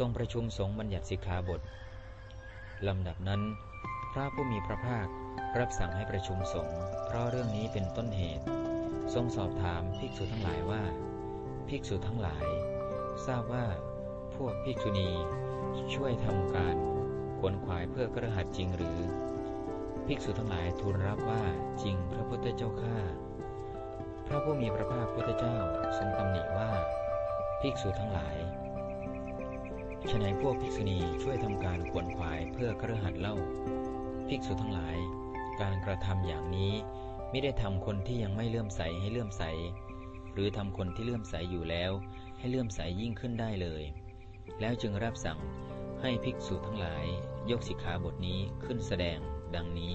ทรงประชุมสงฆ์บัญญัติสิกขาบทลำดับนั้น พระผู้มีพระภาครับสั่งให้ประชุมสงฆ์เพราะเรื่องนี้เป็นต้นเหตุ ทรงสอบถามภิกษุทั้งหลายว่า ภิกษุทั้งหลาย ทราบว่า พวกภิกษุณีช่วยทำการขวนขวายเพื่อกระหัดจริงหรือ ภิกษุทั้งหลายทูลรับว่าจริงพระพุทธเจ้าข้าพระผู้มีพระภาคพุทธเจ้าทรงตำหนิว่า ภิกษุทั้งหลาย ฉนัยพวกภิกษุณีช่วยทำการขวนขวายเพื่อกระหัดเล่า ภิกษุทั้งหลาย การกระทำอย่างนี้ไม่ได้ทำคนที่ยังไม่เลื่อมใสให้เลื่อมใส หรือทำคนที่เลื่อมใสอยู่แล้ว ให้เลื่อมใสยิ่งขึ้นได้เลย แล้วจึงรับสั่งให้ภิกษุทั้งหลาย ยกสิกขาบทนี้ขึ้นแสดงดังนี้